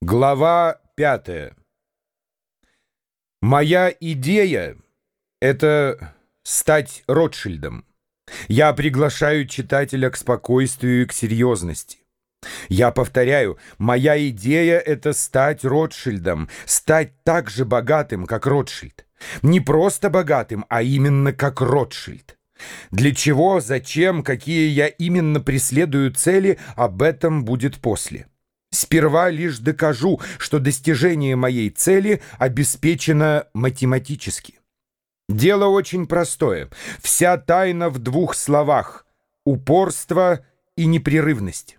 Глава пятая. Моя идея — это стать Ротшильдом. Я приглашаю читателя к спокойствию и к серьезности. Я повторяю, моя идея — это стать Ротшильдом, стать так же богатым, как Ротшильд. Не просто богатым, а именно как Ротшильд. Для чего, зачем, какие я именно преследую цели, об этом будет после. Сперва лишь докажу, что достижение моей цели обеспечено математически. Дело очень простое. Вся тайна в двух словах — упорство и непрерывность.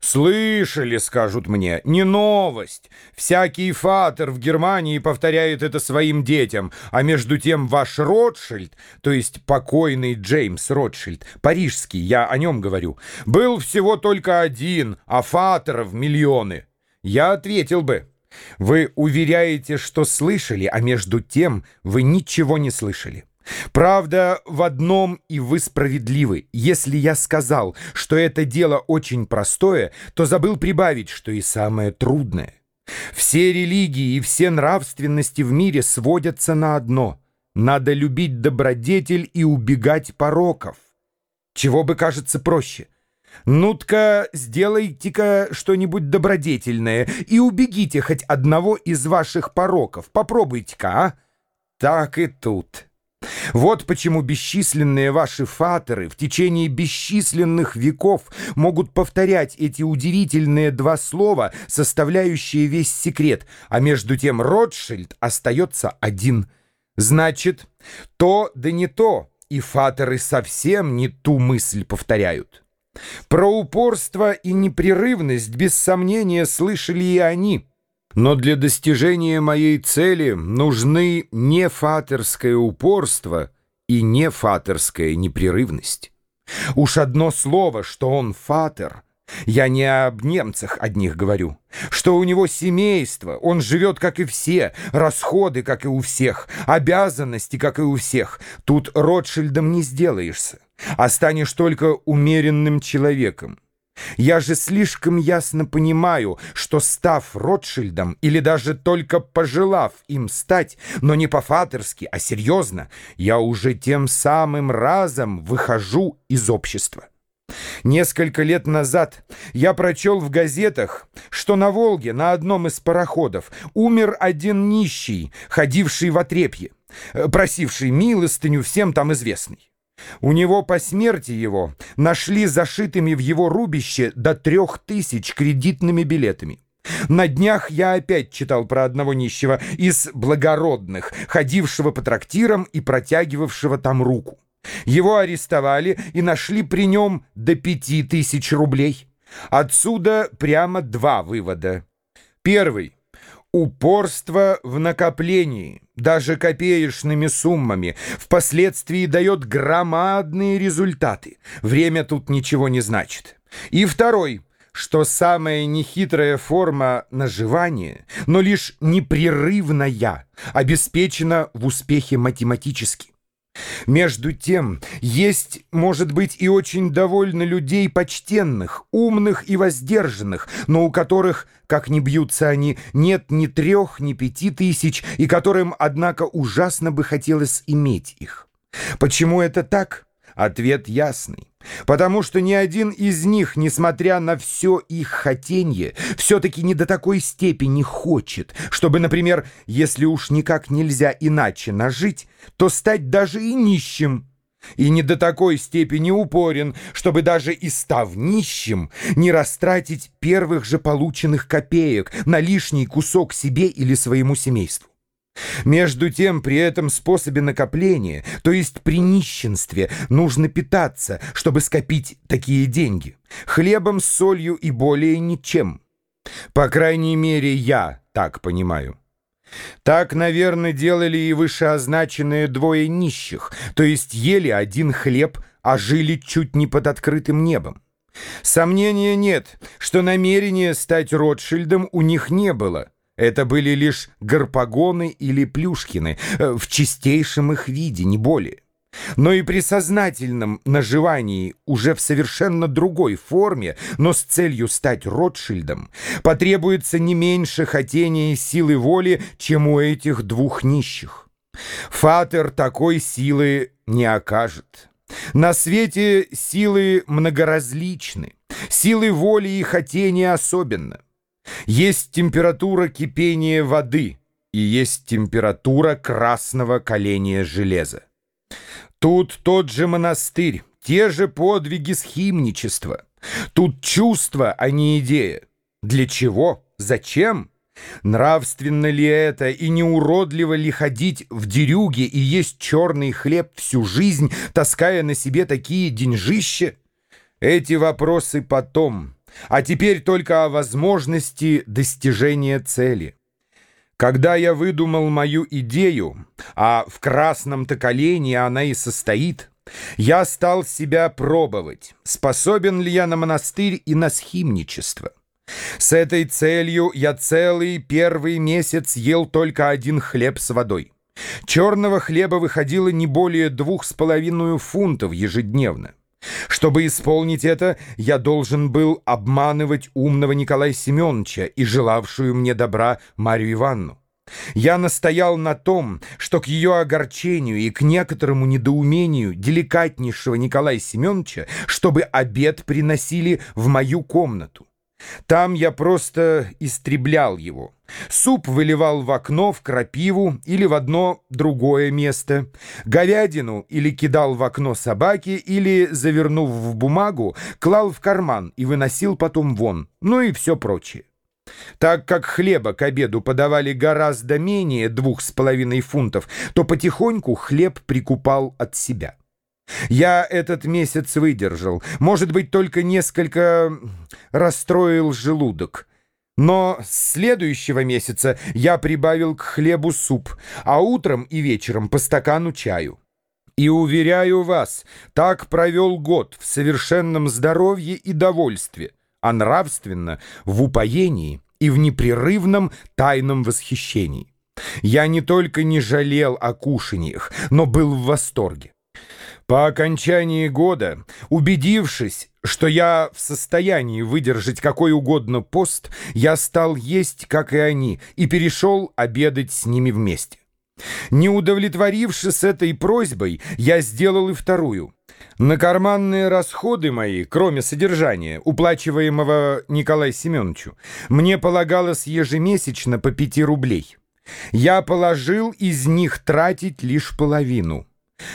«Слышали, — скажут мне, — не новость. Всякий фатер в Германии повторяет это своим детям, а между тем ваш Ротшильд, то есть покойный Джеймс Ротшильд, парижский, я о нем говорю, был всего только один, а фатеров миллионы. Я ответил бы». Вы уверяете, что слышали, а между тем вы ничего не слышали. Правда, в одном и вы справедливы. Если я сказал, что это дело очень простое, то забыл прибавить, что и самое трудное. Все религии и все нравственности в мире сводятся на одно. Надо любить добродетель и убегать пороков. Чего бы кажется проще? Ну-ка, сделайте-ка что-нибудь добродетельное и убегите хоть одного из ваших пороков. Попробуйте-ка, а? Так и тут. Вот почему бесчисленные ваши фатеры в течение бесчисленных веков могут повторять эти удивительные два слова, составляющие весь секрет, а между тем Ротшильд остается один. Значит, то да не то, и фатеры совсем не ту мысль повторяют. Про упорство и непрерывность без сомнения слышали и они — но для достижения моей цели нужны не фатерское упорство и не фатерская непрерывность. Уж одно слово, что он фатер. Я не об немцах одних говорю. Что у него семейство, он живет, как и все, расходы, как и у всех, обязанности, как и у всех. Тут Ротшильдом не сделаешься, а станешь только умеренным человеком. Я же слишком ясно понимаю, что став Ротшильдом или даже только пожелав им стать, но не по-фатерски, а серьезно, я уже тем самым разом выхожу из общества. Несколько лет назад я прочел в газетах, что на Волге на одном из пароходов умер один нищий, ходивший в отрепье, просивший милостыню всем там известный. У него по смерти его нашли зашитыми в его рубище до трех тысяч кредитными билетами. На днях я опять читал про одного нищего из благородных, ходившего по трактирам и протягивавшего там руку. Его арестовали и нашли при нем до пяти тысяч рублей. Отсюда прямо два вывода. Первый. Упорство в накоплении, даже копеечными суммами, впоследствии дает громадные результаты. Время тут ничего не значит. И второй, что самая нехитрая форма наживания, но лишь непрерывная, обеспечена в успехе математически. Между тем, есть, может быть, и очень довольно людей почтенных, умных и воздержанных, но у которых, как ни бьются они, нет ни трех, ни пяти тысяч, и которым, однако, ужасно бы хотелось иметь их. Почему это так? Ответ ясный. Потому что ни один из них, несмотря на все их хотенье, все-таки не до такой степени хочет, чтобы, например, если уж никак нельзя иначе нажить, то стать даже и нищим. И не до такой степени упорен, чтобы даже и став нищим, не растратить первых же полученных копеек на лишний кусок себе или своему семейству. Между тем, при этом способе накопления, то есть при нищенстве, нужно питаться, чтобы скопить такие деньги. Хлебом, солью и более ничем. По крайней мере, я так понимаю. Так, наверное, делали и вышеозначенные двое нищих, то есть ели один хлеб, а жили чуть не под открытым небом. Сомнения нет, что намерения стать Ротшильдом у них не было — это были лишь гарпагоны или плюшкины, э, в чистейшем их виде, не более. но и при сознательном наживании уже в совершенно другой форме, но с целью стать Ротшильдом, потребуется не меньше хотения и силы воли, чем у этих двух нищих. Фатер такой силы не окажет. На свете силы многоразличны, силы воли и хотения особенно. Есть температура кипения воды и есть температура красного коления железа. Тут тот же монастырь, те же подвиги схимничества. Тут чувство, а не идея. Для чего? Зачем? Нравственно ли это и не уродливо ли ходить в дерюге и есть черный хлеб всю жизнь, таская на себе такие деньжища? Эти вопросы потом, а теперь только о возможности достижения цели. Когда я выдумал мою идею, а в красном-то колене она и состоит, я стал себя пробовать, способен ли я на монастырь и на схимничество. С этой целью я целый первый месяц ел только один хлеб с водой. Черного хлеба выходило не более двух с половиной фунтов ежедневно. Чтобы исполнить это, я должен был обманывать умного Николая Семеновича и желавшую мне добра Марию Ивановну. Я настоял на том, что к ее огорчению и к некоторому недоумению деликатнейшего Николая Семеновича, чтобы обед приносили в мою комнату. Там я просто истреблял его. Суп выливал в окно, в крапиву или в одно другое место. Говядину или кидал в окно собаки, или, завернув в бумагу, клал в карман и выносил потом вон, ну и все прочее. Так как хлеба к обеду подавали гораздо менее двух с половиной фунтов, то потихоньку хлеб прикупал от себя. Я этот месяц выдержал, может быть, только несколько расстроил желудок. Но с следующего месяца я прибавил к хлебу суп, а утром и вечером по стакану чаю. И уверяю вас, так провел год в совершенном здоровье и довольстве, а нравственно в упоении и в непрерывном тайном восхищении. Я не только не жалел о кушаниях, но был в восторге. По окончании года, убедившись, что я в состоянии выдержать какой угодно пост, я стал есть, как и они, и перешел обедать с ними вместе. Не удовлетворившись этой просьбой, я сделал и вторую. На карманные расходы мои, кроме содержания, уплачиваемого Николаю Семеновичу, мне полагалось ежемесячно по пяти рублей. Я положил из них тратить лишь половину.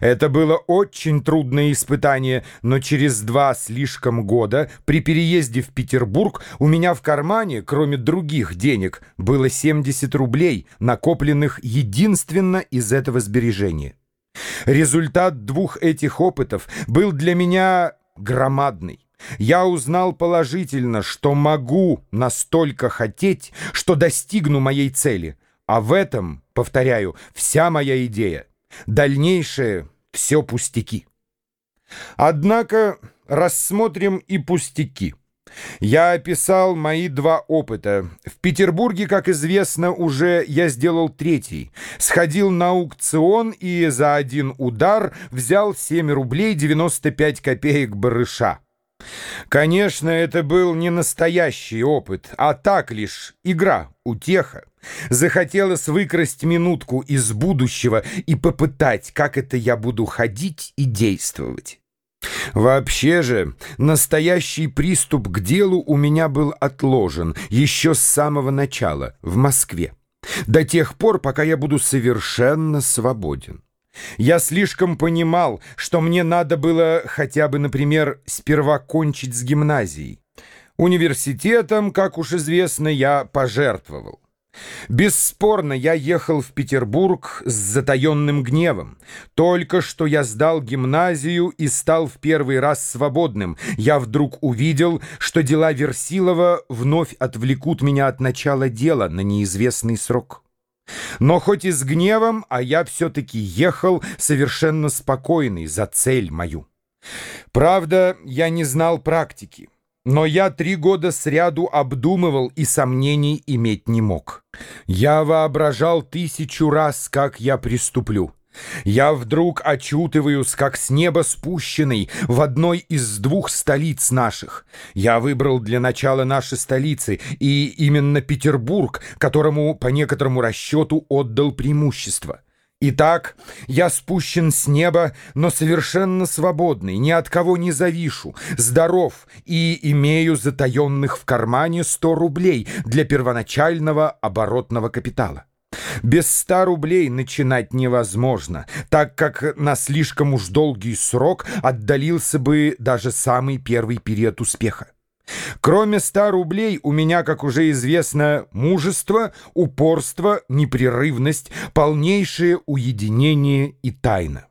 Это было очень трудное испытание, но через два слишком года при переезде в Петербург у меня в кармане, кроме других денег, было 70 рублей, накопленных единственно из этого сбережения. Результат двух этих опытов был для меня громадный. Я узнал положительно, что могу настолько хотеть, что достигну моей цели. А в этом, повторяю, вся моя идея. Дальнейшее — все пустяки. Однако рассмотрим и пустяки. Я описал мои два опыта. В Петербурге, как известно, уже я сделал третий. Сходил на аукцион и за один удар взял 7 рублей 95 копеек барыша. Конечно, это был не настоящий опыт, а так лишь игра, утеха. Захотелось выкрасть минутку из будущего и попытать, как это я буду ходить и действовать. Вообще же, настоящий приступ к делу у меня был отложен еще с самого начала, в Москве, до тех пор, пока я буду совершенно свободен. Я слишком понимал, что мне надо было хотя бы, например, сперва кончить с гимназией. Университетом, как уж известно, я пожертвовал. Бесспорно, я ехал в Петербург с затаенным гневом. Только что я сдал гимназию и стал в первый раз свободным. Я вдруг увидел, что дела Версилова вновь отвлекут меня от начала дела на неизвестный срок. Но хоть и с гневом, а я все-таки ехал совершенно спокойный за цель мою. Правда, я не знал практики. Но я три года сряду обдумывал и сомнений иметь не мог. Я воображал тысячу раз, как я приступлю. Я вдруг очутываюсь, как с неба спущенный, в одной из двух столиц наших. Я выбрал для начала наши столицы, и именно Петербург, которому по некоторому расчету отдал преимущество. Итак, я спущен с неба, но совершенно свободный, ни от кого не завишу, здоров и имею затаенных в кармане 100 рублей для первоначального оборотного капитала. Без ста рублей начинать невозможно, так как на слишком уж долгий срок отдалился бы даже самый первый период успеха. Кроме ста рублей у меня, как уже известно, мужество, упорство, непрерывность, полнейшее уединение и тайна.